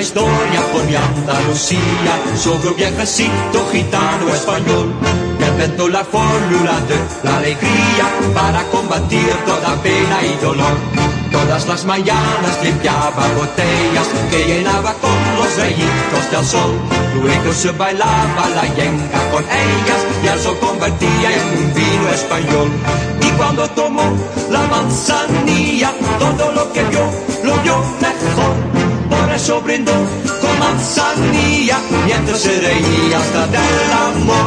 historia por mi Andalucía sobre un viejecito gitano español que inventó la fórmula de la alegría para combatir toda pena y dolor. Todas las mañanas limpiaba botellas que llenaba con los rayitos del sol. Luego se bailaba la yenga con ellas y eso convertía en un vino español. Y cuando tomó la manzanilla, todo lo que vio, lo vio con manzanilla mientras se reía hasta del amor.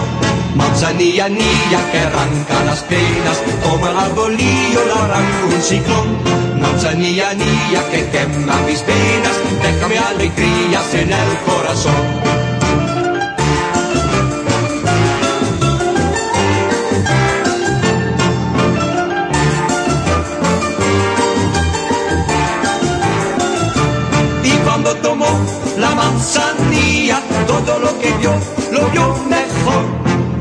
Manzanilla, niña que arranca las penas, como el arbolillo lo arranca un ciclón. Manzanilla, niña que quema mis penas, déjame alegrías en el corazón. La manzanilla, todo lo que vio, lo vio mejor.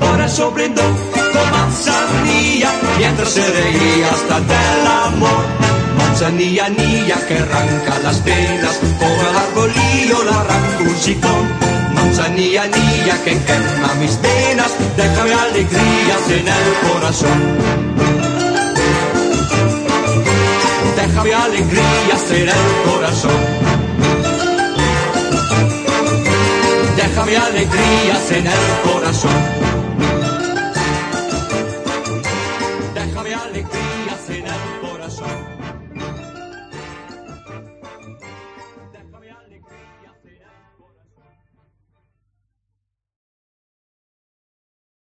Por eso brindó con manzanilla, mientras se reía hasta del amor. Manzanilla, niña que arranca las penas, como el arbolillo la arranca un sicón. Manzanilla, niña que quema mis penas, déjame alegrías en el corazón. Déjame alegrías en el corazón. Déjame alegrías en el corazón.